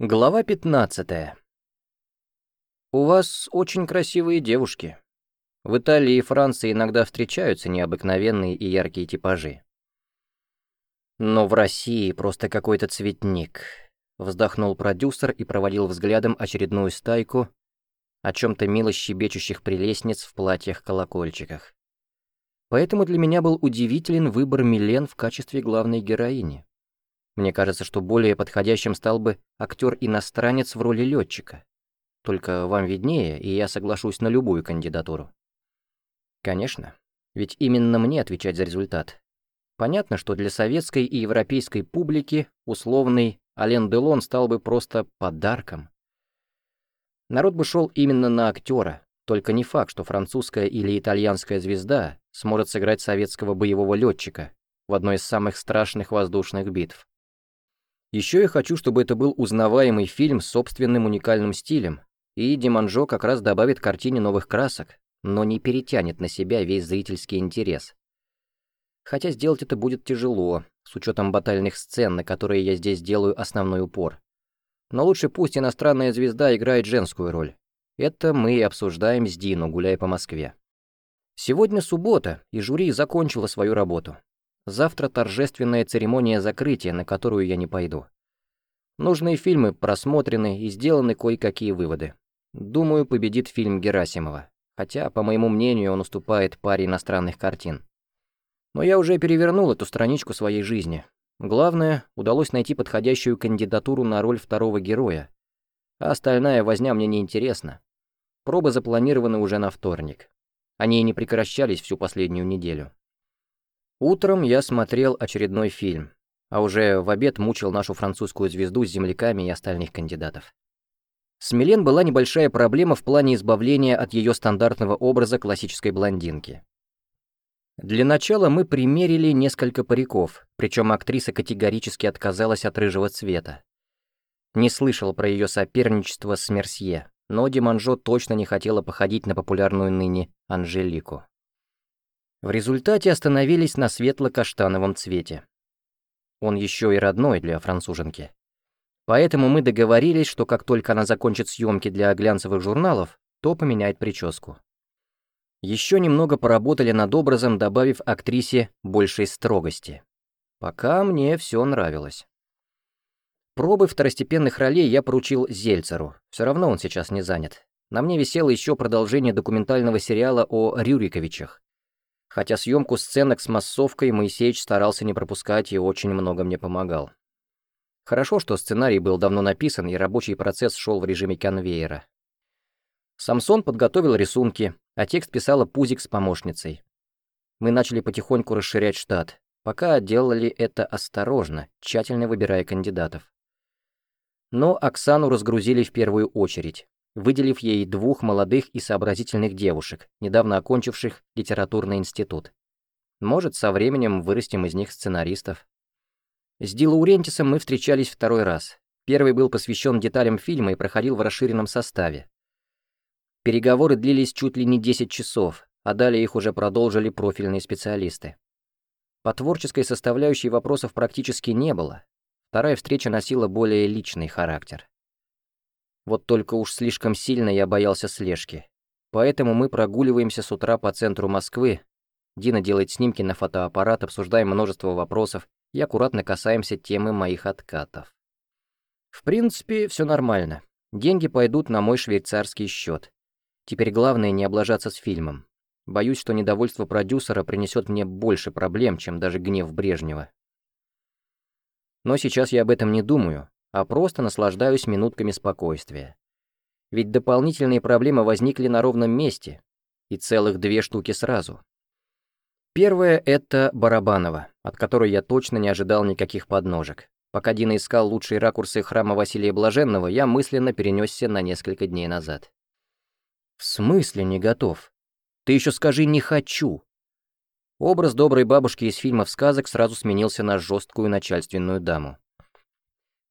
Глава 15. У вас очень красивые девушки. В Италии и Франции иногда встречаются необыкновенные и яркие типажи. Но в России просто какой-то цветник. Вздохнул продюсер и проводил взглядом очередную стайку о чем-то мило щебечущих прелестниц в платьях-колокольчиках. Поэтому для меня был удивителен выбор Милен в качестве главной героини. Мне кажется, что более подходящим стал бы актер-иностранец в роли летчика. Только вам виднее, и я соглашусь на любую кандидатуру. Конечно, ведь именно мне отвечать за результат. Понятно, что для советской и европейской публики условный Ален Делон стал бы просто подарком. Народ бы шел именно на актера, только не факт, что французская или итальянская звезда сможет сыграть советского боевого летчика в одной из самых страшных воздушных битв. Еще я хочу, чтобы это был узнаваемый фильм с собственным уникальным стилем, и Диманжо как раз добавит картине новых красок, но не перетянет на себя весь зрительский интерес. Хотя сделать это будет тяжело, с учетом батальных сцен, на которые я здесь делаю основной упор. Но лучше пусть иностранная звезда играет женскую роль. Это мы и обсуждаем с Дину, гуляя по Москве. Сегодня суббота, и жюри закончило свою работу. Завтра торжественная церемония закрытия, на которую я не пойду. Нужные фильмы просмотрены и сделаны кое-какие выводы. Думаю, победит фильм Герасимова, хотя, по моему мнению, он уступает паре иностранных картин. Но я уже перевернул эту страничку своей жизни. Главное, удалось найти подходящую кандидатуру на роль второго героя. А остальная возня мне не интересна. Пробы запланированы уже на вторник. Они не прекращались всю последнюю неделю. Утром я смотрел очередной фильм, а уже в обед мучил нашу французскую звезду с земляками и остальных кандидатов. С Милен была небольшая проблема в плане избавления от ее стандартного образа классической блондинки. Для начала мы примерили несколько париков, причем актриса категорически отказалась от рыжего цвета. Не слышал про ее соперничество с Мерсье, но Диманжо точно не хотела походить на популярную ныне Анжелику. В результате остановились на светло-каштановом цвете. Он еще и родной для француженки. Поэтому мы договорились, что как только она закончит съемки для глянцевых журналов, то поменяет прическу. Еще немного поработали над образом, добавив актрисе большей строгости. Пока мне все нравилось. Пробы второстепенных ролей я поручил Зельцеру, все равно он сейчас не занят. На мне висело еще продолжение документального сериала о Рюриковичах, Хотя съемку сценок с массовкой Моисеич старался не пропускать и очень много мне помогал. Хорошо, что сценарий был давно написан, и рабочий процесс шел в режиме конвейера. Самсон подготовил рисунки, а текст писала Пузик с помощницей. Мы начали потихоньку расширять штат, пока делали это осторожно, тщательно выбирая кандидатов. Но Оксану разгрузили в первую очередь выделив ей двух молодых и сообразительных девушек, недавно окончивших литературный институт. Может, со временем вырастим из них сценаристов. С Ди Лаурентисом мы встречались второй раз. Первый был посвящен деталям фильма и проходил в расширенном составе. Переговоры длились чуть ли не 10 часов, а далее их уже продолжили профильные специалисты. По творческой составляющей вопросов практически не было. Вторая встреча носила более личный характер. Вот только уж слишком сильно я боялся слежки. Поэтому мы прогуливаемся с утра по центру Москвы. Дина делает снимки на фотоаппарат, обсуждаем множество вопросов и аккуратно касаемся темы моих откатов. В принципе, все нормально. Деньги пойдут на мой швейцарский счет. Теперь главное не облажаться с фильмом. Боюсь, что недовольство продюсера принесет мне больше проблем, чем даже гнев Брежнева. Но сейчас я об этом не думаю, а просто наслаждаюсь минутками спокойствия. Ведь дополнительные проблемы возникли на ровном месте, и целых две штуки сразу. Первое — это Барабанова, от которой я точно не ожидал никаких подножек. Пока Дина искал лучшие ракурсы храма Василия Блаженного, я мысленно перенесся на несколько дней назад. «В смысле не готов? Ты еще скажи «не хочу». Образ доброй бабушки из фильмов сказок сразу сменился на жесткую начальственную даму.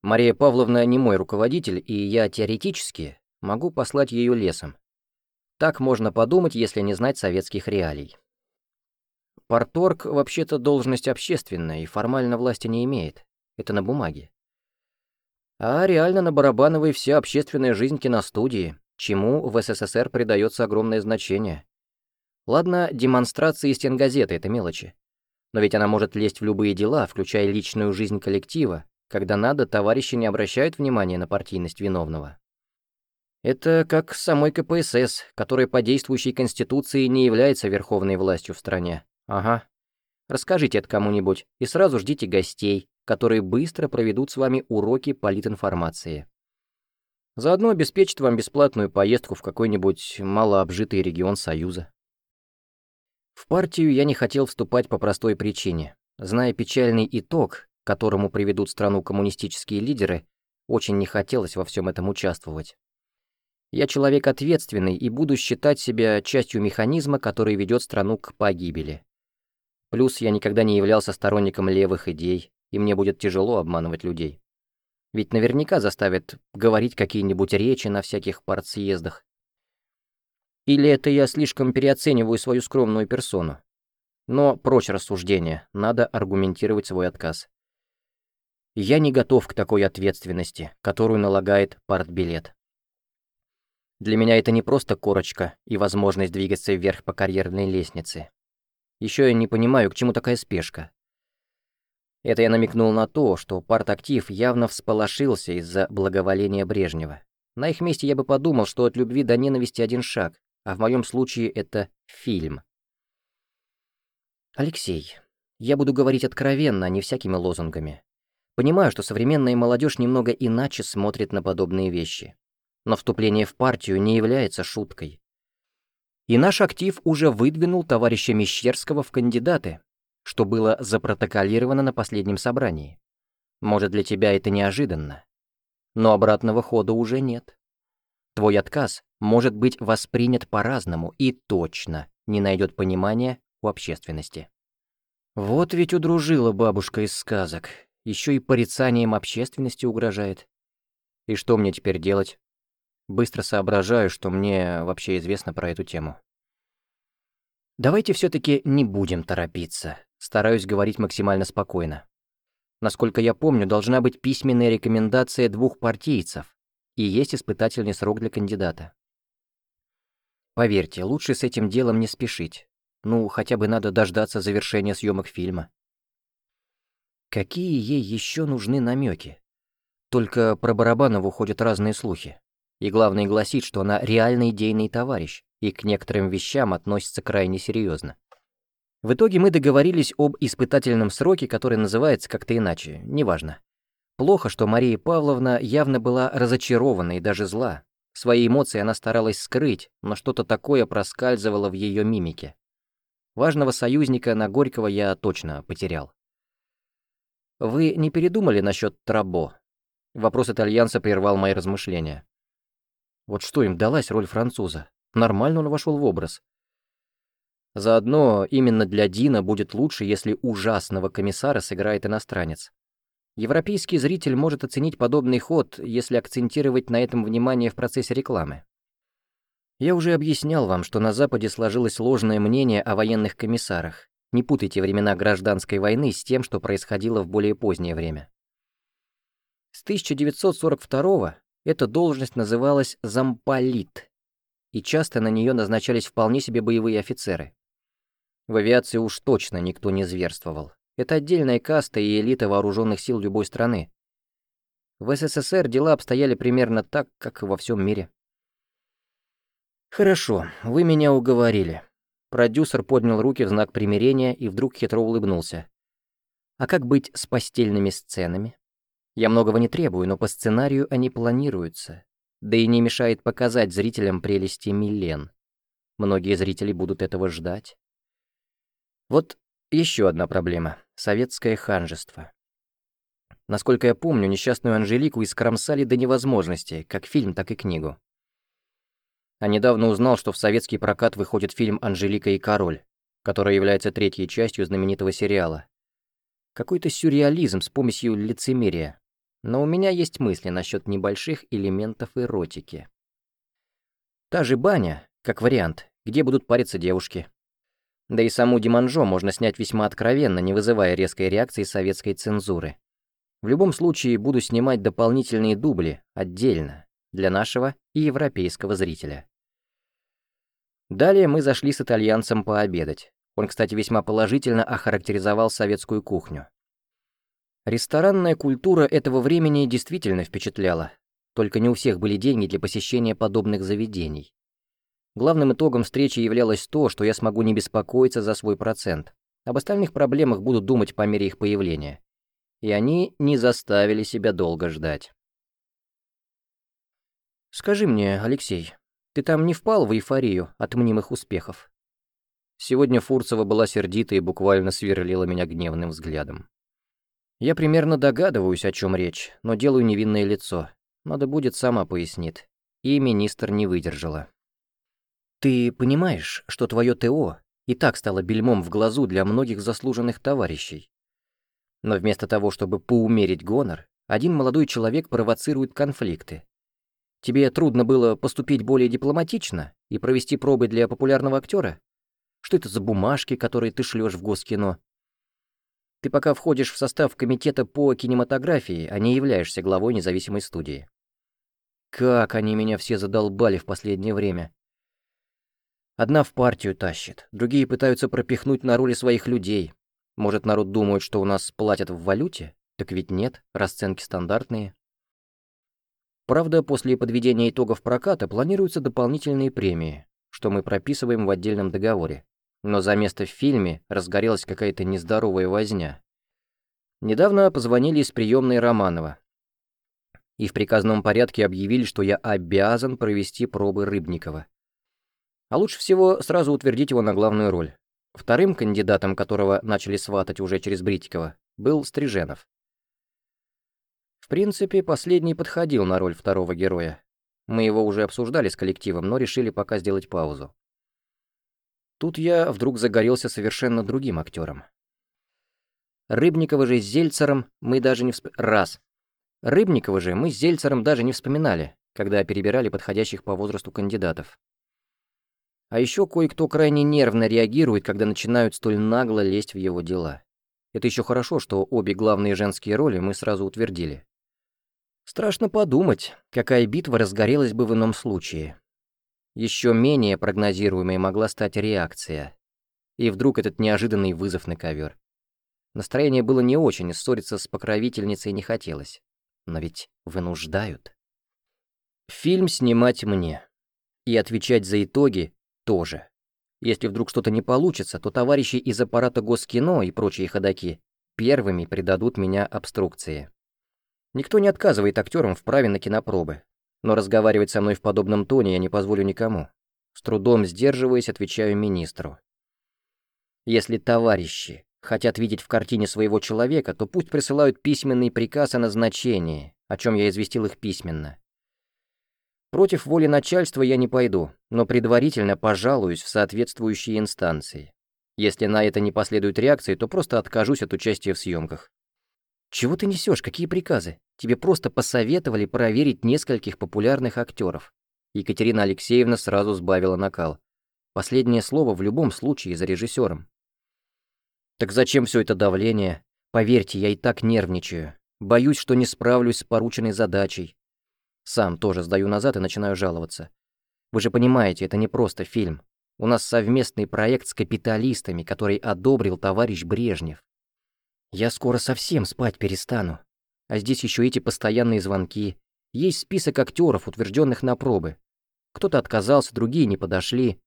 Мария Павловна не мой руководитель, и я теоретически могу послать ее лесом. Так можно подумать, если не знать советских реалий. Порторг вообще-то должность общественная и формально власти не имеет. Это на бумаге. А реально на Барабановой вся общественная жизнь киностудии, чему в СССР придается огромное значение. Ладно, демонстрации стенгазеты — это мелочи. Но ведь она может лезть в любые дела, включая личную жизнь коллектива, когда надо, товарищи не обращают внимания на партийность виновного. Это как самой КПСС, которая по действующей Конституции не является верховной властью в стране. Ага. Расскажите это кому-нибудь и сразу ждите гостей, которые быстро проведут с вами уроки политинформации. Заодно обеспечат вам бесплатную поездку в какой-нибудь малообжитый регион Союза. В партию я не хотел вступать по простой причине. Зная печальный итог, к которому приведут страну коммунистические лидеры, очень не хотелось во всем этом участвовать. Я человек ответственный и буду считать себя частью механизма, который ведет страну к погибели. Плюс я никогда не являлся сторонником левых идей, и мне будет тяжело обманывать людей. Ведь наверняка заставят говорить какие-нибудь речи на всяких партсъездах. Или это я слишком переоцениваю свою скромную персону? Но прочь рассуждения, надо аргументировать свой отказ. Я не готов к такой ответственности, которую налагает партбилет. Для меня это не просто корочка и возможность двигаться вверх по карьерной лестнице. Еще я не понимаю, к чему такая спешка. Это я намекнул на то, что партактив явно всполошился из-за благоволения Брежнева. На их месте я бы подумал, что от любви до ненависти один шаг, а в моем случае это фильм. Алексей, я буду говорить откровенно, а не всякими лозунгами. Понимаю, что современная молодежь немного иначе смотрит на подобные вещи. Но вступление в партию не является шуткой. И наш актив уже выдвинул товарища Мещерского в кандидаты, что было запротоколировано на последнем собрании. Может, для тебя это неожиданно. Но обратного хода уже нет. Твой отказ может быть воспринят по-разному и точно не найдет понимания у общественности. Вот ведь удружила бабушка из сказок, еще и порицанием общественности угрожает. И что мне теперь делать? Быстро соображаю, что мне вообще известно про эту тему. Давайте все таки не будем торопиться. Стараюсь говорить максимально спокойно. Насколько я помню, должна быть письменная рекомендация двух партийцев, и есть испытательный срок для кандидата. Поверьте, лучше с этим делом не спешить. Ну, хотя бы надо дождаться завершения съемок фильма. Какие ей еще нужны намеки? Только про Барабанову ходят разные слухи. И главное гласит, что она реальный идейный товарищ, и к некоторым вещам относится крайне серьезно. В итоге мы договорились об испытательном сроке, который называется как-то иначе, неважно. Плохо, что Мария Павловна явно была разочарована и даже зла. Свои эмоции она старалась скрыть, но что-то такое проскальзывало в ее мимике. Важного союзника на Горького я точно потерял. «Вы не передумали насчет Трабо?» Вопрос итальянца прервал мои размышления. Вот что им далась роль француза? Нормально он вошел в образ. Заодно именно для Дина будет лучше, если ужасного комиссара сыграет иностранец. Европейский зритель может оценить подобный ход, если акцентировать на этом внимание в процессе рекламы. Я уже объяснял вам, что на Западе сложилось ложное мнение о военных комиссарах. Не путайте времена гражданской войны с тем, что происходило в более позднее время. С 1942 эта должность называлась замполит, и часто на нее назначались вполне себе боевые офицеры. В авиации уж точно никто не зверствовал. Это отдельная каста и элита вооруженных сил любой страны. В СССР дела обстояли примерно так, как и во всем мире. «Хорошо, вы меня уговорили». Продюсер поднял руки в знак примирения и вдруг хитро улыбнулся. «А как быть с постельными сценами? Я многого не требую, но по сценарию они планируются. Да и не мешает показать зрителям прелести Милен. Многие зрители будут этого ждать. Вот еще одна проблема — советское ханжество. Насколько я помню, несчастную Анжелику искромсали до невозможности, как фильм, так и книгу. А недавно узнал, что в советский прокат выходит фильм «Анжелика и король», который является третьей частью знаменитого сериала. Какой-то сюрреализм с помощью лицемерия. Но у меня есть мысли насчет небольших элементов эротики. Та же баня, как вариант, где будут париться девушки, да и саму Диманжо можно снять весьма откровенно, не вызывая резкой реакции советской цензуры. В любом случае буду снимать дополнительные дубли отдельно для нашего и европейского зрителя. Далее мы зашли с итальянцем пообедать. Он, кстати, весьма положительно охарактеризовал советскую кухню. Ресторанная культура этого времени действительно впечатляла, только не у всех были деньги для посещения подобных заведений. Главным итогом встречи являлось то, что я смогу не беспокоиться за свой процент. Об остальных проблемах буду думать по мере их появления. И они не заставили себя долго ждать. «Скажи мне, Алексей, ты там не впал в эйфорию от мнимых успехов?» Сегодня Фурцева была сердита и буквально сверлила меня гневным взглядом. Я примерно догадываюсь, о чем речь, но делаю невинное лицо. Надо будет, сама пояснит. И министр не выдержала. Ты понимаешь, что твое ТО и так стало бельмом в глазу для многих заслуженных товарищей. Но вместо того, чтобы поумерить гонор, один молодой человек провоцирует конфликты. Тебе трудно было поступить более дипломатично и провести пробы для популярного актера? Что это за бумажки, которые ты шлешь в Госкино? Ты пока входишь в состав комитета по кинематографии, а не являешься главой независимой студии. Как они меня все задолбали в последнее время. Одна в партию тащит, другие пытаются пропихнуть на роли своих людей. Может, народ думает, что у нас платят в валюте? Так ведь нет, расценки стандартные. Правда, после подведения итогов проката планируются дополнительные премии, что мы прописываем в отдельном договоре. Но за место в фильме разгорелась какая-то нездоровая возня. Недавно позвонили из приемной Романова. И в приказном порядке объявили, что я обязан провести пробы Рыбникова. А лучше всего сразу утвердить его на главную роль. Вторым кандидатом, которого начали сватать уже через Бритикова, был Стриженов. В принципе, последний подходил на роль второго героя. Мы его уже обсуждали с коллективом, но решили пока сделать паузу. Тут я вдруг загорелся совершенно другим актером. Рыбникова же с Зельцером мы даже не всп... Раз. Рыбникова же мы с Зельцером даже не вспоминали, когда перебирали подходящих по возрасту кандидатов. А еще кое-кто крайне нервно реагирует, когда начинают столь нагло лезть в его дела. Это еще хорошо, что обе главные женские роли мы сразу утвердили. Страшно подумать, какая битва разгорелась бы в ином случае. Еще менее прогнозируемой могла стать реакция. И вдруг этот неожиданный вызов на ковер. Настроение было не очень, ссориться с покровительницей не хотелось. Но ведь вынуждают. Фильм снимать мне. И отвечать за итоги тоже. Если вдруг что-то не получится, то товарищи из аппарата Госкино и прочие ходаки первыми придадут меня обструкции. Никто не отказывает актерам в праве на кинопробы, но разговаривать со мной в подобном тоне я не позволю никому. С трудом сдерживаясь, отвечаю министру. Если товарищи хотят видеть в картине своего человека, то пусть присылают письменный приказ о назначении, о чем я известил их письменно. Против воли начальства я не пойду, но предварительно пожалуюсь в соответствующие инстанции. Если на это не последует реакции, то просто откажусь от участия в съемках. Чего ты несешь? Какие приказы? Тебе просто посоветовали проверить нескольких популярных актеров. Екатерина Алексеевна сразу сбавила накал. Последнее слово в любом случае за режиссером. Так зачем все это давление? Поверьте, я и так нервничаю. Боюсь, что не справлюсь с порученной задачей. Сам тоже сдаю назад и начинаю жаловаться. Вы же понимаете, это не просто фильм. У нас совместный проект с капиталистами, который одобрил товарищ Брежнев. Я скоро совсем спать перестану. А здесь еще эти постоянные звонки. Есть список актеров, утвержденных на пробы. Кто-то отказался, другие не подошли.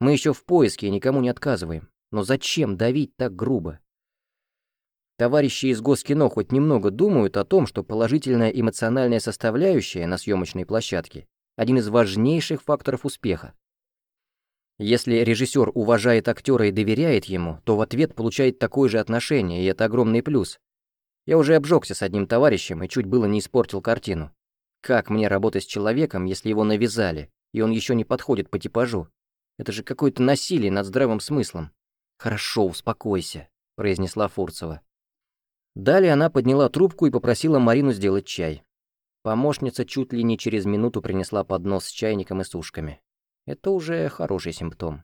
Мы еще в поиске и никому не отказываем. Но зачем давить так грубо? Товарищи из Госкино хоть немного думают о том, что положительная эмоциональная составляющая на съемочной площадке – один из важнейших факторов успеха. Если режиссер уважает актера и доверяет ему, то в ответ получает такое же отношение, и это огромный плюс. Я уже обжегся с одним товарищем и чуть было не испортил картину. Как мне работать с человеком, если его навязали, и он еще не подходит по типажу? Это же какое-то насилие над здравым смыслом. «Хорошо, успокойся», — произнесла Фурцева. Далее она подняла трубку и попросила Марину сделать чай. Помощница чуть ли не через минуту принесла поднос с чайником и сушками. Это уже хороший симптом.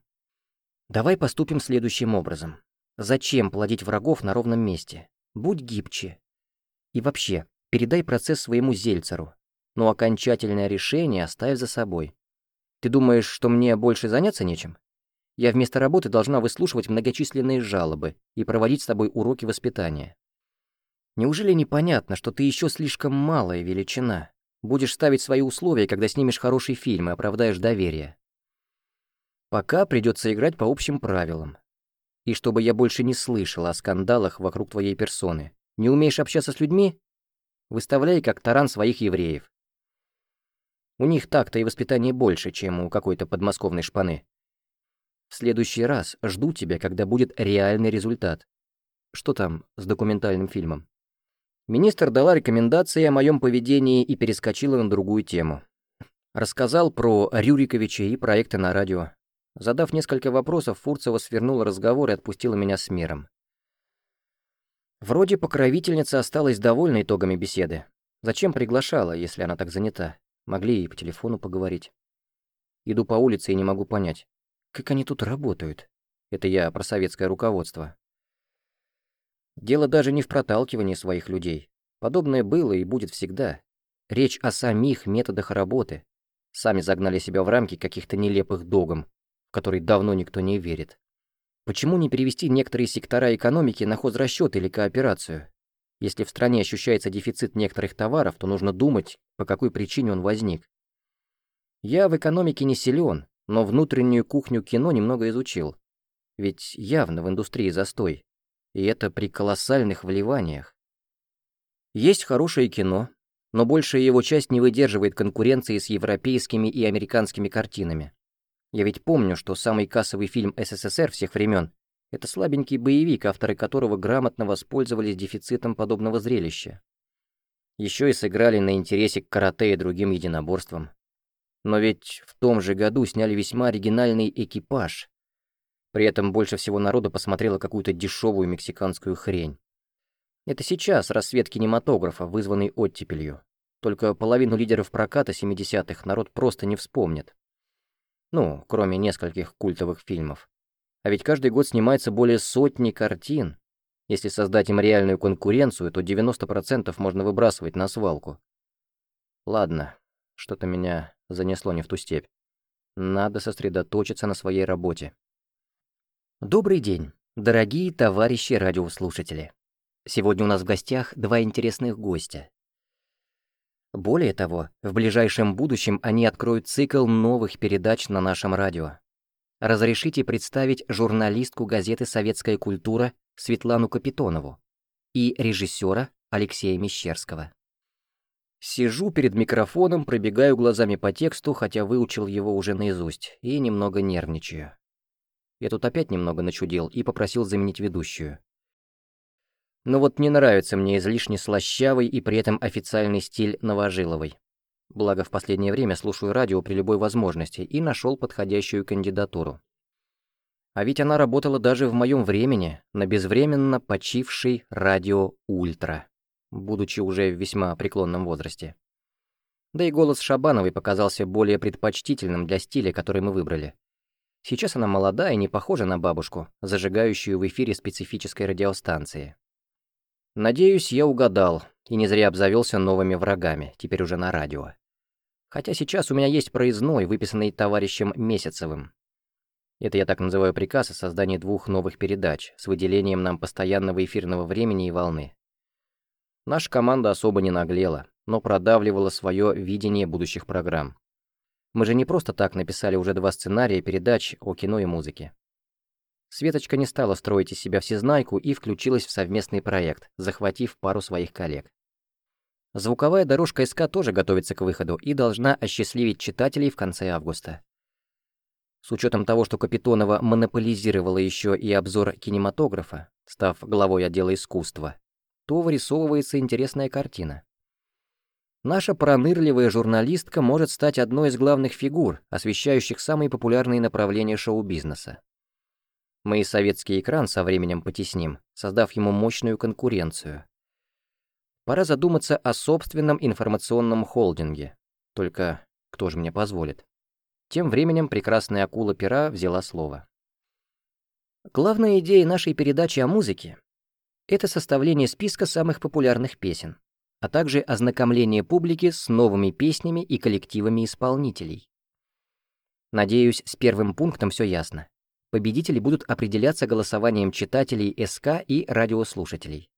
Давай поступим следующим образом. Зачем плодить врагов на ровном месте? Будь гибче. И вообще, передай процесс своему Зельцеру, но окончательное решение оставь за собой. Ты думаешь, что мне больше заняться нечем? Я вместо работы должна выслушивать многочисленные жалобы и проводить с тобой уроки воспитания. Неужели непонятно, что ты еще слишком малая величина? Будешь ставить свои условия, когда снимешь хороший фильм и оправдаешь доверие. Пока придется играть по общим правилам. И чтобы я больше не слышала о скандалах вокруг твоей персоны. Не умеешь общаться с людьми? Выставляй как таран своих евреев. У них так-то и воспитание больше, чем у какой-то подмосковной шпаны. В следующий раз жду тебя, когда будет реальный результат. Что там с документальным фильмом? Министр дала рекомендации о моем поведении и перескочила на другую тему. Рассказал про Рюриковича и проекты на радио. Задав несколько вопросов, Фурцева свернула разговор и отпустила меня с миром. Вроде покровительница осталась довольна итогами беседы. Зачем приглашала, если она так занята? Могли и по телефону поговорить. Иду по улице и не могу понять, как они тут работают. Это я про советское руководство. Дело даже не в проталкивании своих людей. Подобное было и будет всегда. Речь о самих методах работы. Сами загнали себя в рамки каких-то нелепых догм, в которые давно никто не верит. Почему не перевести некоторые сектора экономики на хозрасчет или кооперацию? Если в стране ощущается дефицит некоторых товаров, то нужно думать, по какой причине он возник. Я в экономике не силен, но внутреннюю кухню кино немного изучил. Ведь явно в индустрии застой. И это при колоссальных вливаниях. Есть хорошее кино, но большая его часть не выдерживает конкуренции с европейскими и американскими картинами. Я ведь помню, что самый кассовый фильм СССР всех времен — это слабенький боевик, авторы которого грамотно воспользовались дефицитом подобного зрелища. Еще и сыграли на интересе к карате и другим единоборствам. Но ведь в том же году сняли весьма оригинальный экипаж. При этом больше всего народа посмотрело какую-то дешевую мексиканскую хрень. Это сейчас рассвет кинематографа, вызванный оттепелью. Только половину лидеров проката 70-х народ просто не вспомнит. Ну, кроме нескольких культовых фильмов. А ведь каждый год снимается более сотни картин, если создать им реальную конкуренцию, то 90% можно выбрасывать на свалку. Ладно, что-то меня занесло не в ту степь. Надо сосредоточиться на своей работе. Добрый день, дорогие товарищи радиослушатели. Сегодня у нас в гостях два интересных гостя. Более того, в ближайшем будущем они откроют цикл новых передач на нашем радио. Разрешите представить журналистку газеты «Советская культура» Светлану Капитонову и режиссера Алексея Мещерского. Сижу перед микрофоном, пробегаю глазами по тексту, хотя выучил его уже наизусть, и немного нервничаю. Я тут опять немного начудил и попросил заменить ведущую. Но вот не нравится мне излишне слащавый и при этом официальный стиль Новожиловой. Благо, в последнее время слушаю радио при любой возможности и нашел подходящую кандидатуру. А ведь она работала даже в моем времени на безвременно почившей радио «Ультра», будучи уже в весьма преклонном возрасте. Да и голос Шабановой показался более предпочтительным для стиля, который мы выбрали. Сейчас она молода и не похожа на бабушку, зажигающую в эфире специфической радиостанции. Надеюсь, я угадал, и не зря обзавелся новыми врагами, теперь уже на радио. Хотя сейчас у меня есть проездной, выписанный товарищем Месяцевым, это я так называю приказ о создании двух новых передач с выделением нам постоянного эфирного времени и волны. Наша команда особо не наглела, но продавливала свое видение будущих программ. Мы же не просто так написали уже два сценария передач о кино и музыке. Светочка не стала строить из себя всезнайку и включилась в совместный проект, захватив пару своих коллег. Звуковая дорожка СК тоже готовится к выходу и должна осчастливить читателей в конце августа. С учетом того, что Капитонова монополизировала еще и обзор кинематографа, став главой отдела искусства, то вырисовывается интересная картина. Наша пронырливая журналистка может стать одной из главных фигур, освещающих самые популярные направления шоу-бизнеса. Мы и советский экран со временем потесним, создав ему мощную конкуренцию. Пора задуматься о собственном информационном холдинге. Только кто же мне позволит? Тем временем прекрасная акула пера взяла слово. Главная идея нашей передачи о музыке — это составление списка самых популярных песен, а также ознакомление публики с новыми песнями и коллективами исполнителей. Надеюсь, с первым пунктом все ясно. Победители будут определяться голосованием читателей СК и радиослушателей.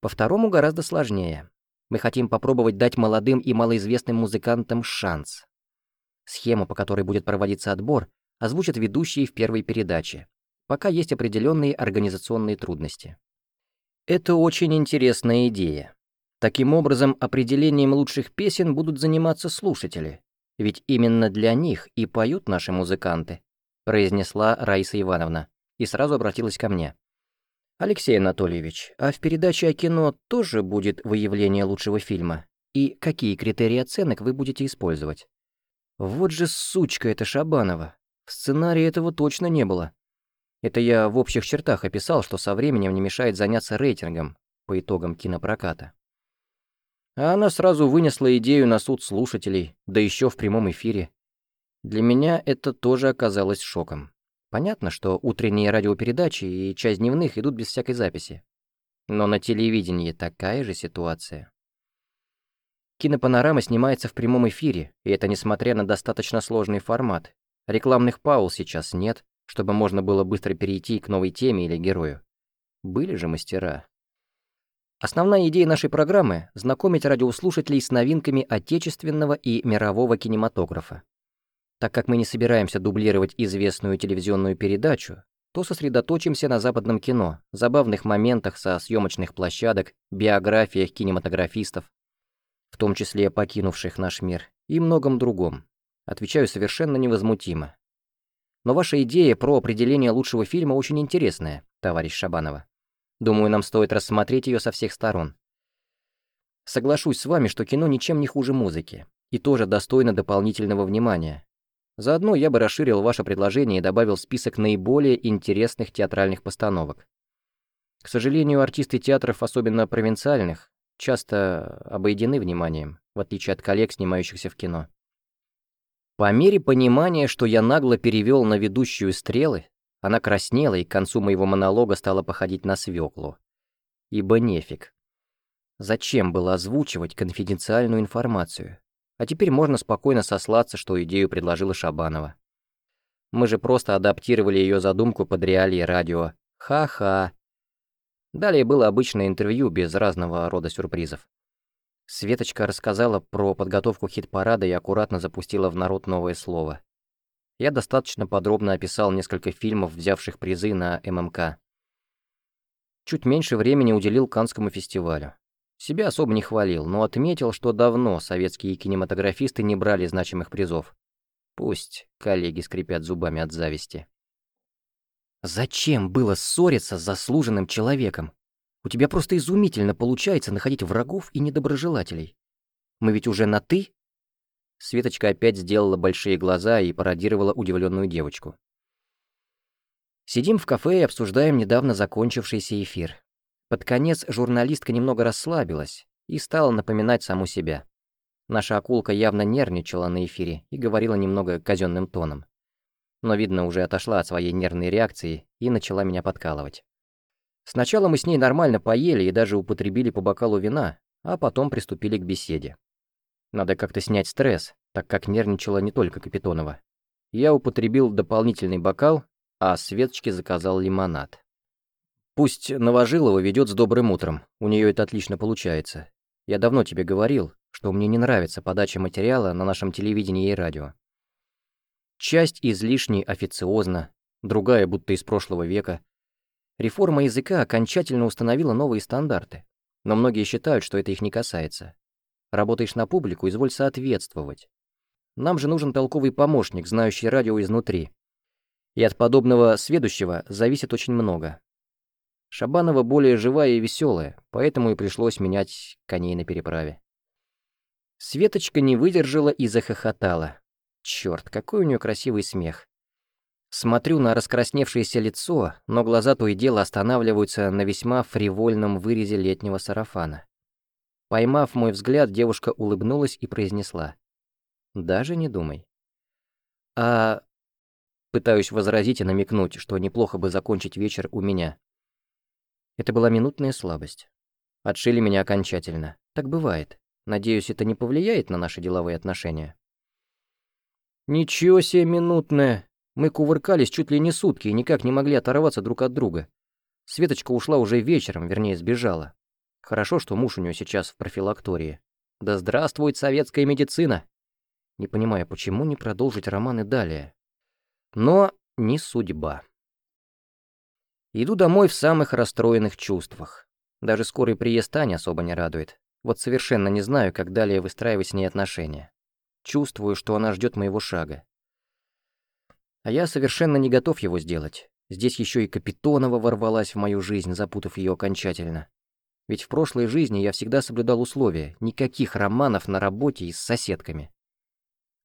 По второму гораздо сложнее. Мы хотим попробовать дать молодым и малоизвестным музыкантам шанс. Схему, по которой будет проводиться отбор, озвучат ведущие в первой передаче. Пока есть определенные организационные трудности. Это очень интересная идея. Таким образом, определением лучших песен будут заниматься слушатели, ведь именно для них и поют наши музыканты, произнесла Раиса Ивановна и сразу обратилась ко мне. Алексей Анатольевич, а в передаче о кино тоже будет выявление лучшего фильма? И какие критерии оценок вы будете использовать? Вот же сучка эта Шабанова. В сценарии этого точно не было. Это я в общих чертах описал, что со временем не мешает заняться рейтингом по итогам кинопроката. А она сразу вынесла идею на суд слушателей, да еще в прямом эфире. Для меня это тоже оказалось шоком. Понятно, что утренние радиопередачи и часть дневных идут без всякой записи. Но на телевидении такая же ситуация. Кинопанорама снимается в прямом эфире, и это несмотря на достаточно сложный формат. Рекламных пауз сейчас нет, чтобы можно было быстро перейти к новой теме или герою. Были же мастера. Основная идея нашей программы — знакомить радиослушателей с новинками отечественного и мирового кинематографа. Так как мы не собираемся дублировать известную телевизионную передачу, то сосредоточимся на западном кино, забавных моментах со съемочных площадок, биографиях кинематографистов, в том числе покинувших наш мир, и многом другом. Отвечаю совершенно невозмутимо. Но ваша идея про определение лучшего фильма очень интересная, товарищ Шабанова. Думаю, нам стоит рассмотреть ее со всех сторон. Соглашусь с вами, что кино ничем не хуже музыки, и тоже достойно дополнительного внимания. Заодно я бы расширил ваше предложение и добавил список наиболее интересных театральных постановок. К сожалению, артисты театров, особенно провинциальных, часто обойдены вниманием, в отличие от коллег, снимающихся в кино. По мере понимания, что я нагло перевел на ведущую стрелы, она краснела и к концу моего монолога стала походить на свеклу. Ибо нефиг. Зачем было озвучивать конфиденциальную информацию? А теперь можно спокойно сослаться, что идею предложила Шабанова. Мы же просто адаптировали ее задумку под реалии радио. Ха-ха. Далее было обычное интервью без разного рода сюрпризов. Светочка рассказала про подготовку хит-парада и аккуратно запустила в народ новое слово. Я достаточно подробно описал несколько фильмов, взявших призы на ММК. Чуть меньше времени уделил Канскому фестивалю. Себя особо не хвалил, но отметил, что давно советские кинематографисты не брали значимых призов. Пусть коллеги скрипят зубами от зависти. Зачем было ссориться с заслуженным человеком? У тебя просто изумительно получается находить врагов и недоброжелателей. Мы ведь уже на «ты»? Светочка опять сделала большие глаза и пародировала удивленную девочку. Сидим в кафе и обсуждаем недавно закончившийся эфир. Под конец журналистка немного расслабилась и стала напоминать саму себя. Наша акулка явно нервничала на эфире и говорила немного казенным тоном. Но, видно, уже отошла от своей нервной реакции и начала меня подкалывать. Сначала мы с ней нормально поели и даже употребили по бокалу вина, а потом приступили к беседе. Надо как-то снять стресс, так как нервничала не только Капитонова. Я употребил дополнительный бокал, а Светочке заказал лимонад. Пусть Новожилова ведет с добрым утром, у нее это отлично получается. Я давно тебе говорил, что мне не нравится подача материала на нашем телевидении и радио. Часть излишне официозна, другая будто из прошлого века. Реформа языка окончательно установила новые стандарты, но многие считают, что это их не касается. Работаешь на публику, изволь соответствовать. Нам же нужен толковый помощник, знающий радио изнутри. И от подобного сведущего зависит очень много. Шабанова более живая и веселая, поэтому и пришлось менять коней на переправе. Светочка не выдержала и захохотала. Черт, какой у нее красивый смех. Смотрю на раскрасневшееся лицо, но глаза то и дело останавливаются на весьма фривольном вырезе летнего сарафана. Поймав мой взгляд, девушка улыбнулась и произнесла. «Даже не думай». «А...» Пытаюсь возразить и намекнуть, что неплохо бы закончить вечер у меня. Это была минутная слабость. Отшили меня окончательно. Так бывает. Надеюсь, это не повлияет на наши деловые отношения. Ничего себе минутное. Мы кувыркались чуть ли не сутки и никак не могли оторваться друг от друга. Светочка ушла уже вечером, вернее, сбежала. Хорошо, что муж у нее сейчас в профилактории. Да здравствует советская медицина! Не понимаю, почему не продолжить романы далее. Но не судьба. Иду домой в самых расстроенных чувствах. Даже скорый приезд Тани особо не радует. Вот совершенно не знаю, как далее выстраивать с ней отношения. Чувствую, что она ждет моего шага. А я совершенно не готов его сделать. Здесь еще и Капитонова ворвалась в мою жизнь, запутав ее окончательно. Ведь в прошлой жизни я всегда соблюдал условия. Никаких романов на работе и с соседками.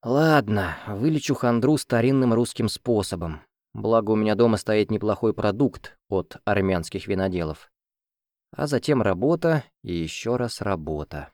Ладно, вылечу хандру старинным русским способом. Благо у меня дома стоит неплохой продукт от армянских виноделов. А затем работа и еще раз работа.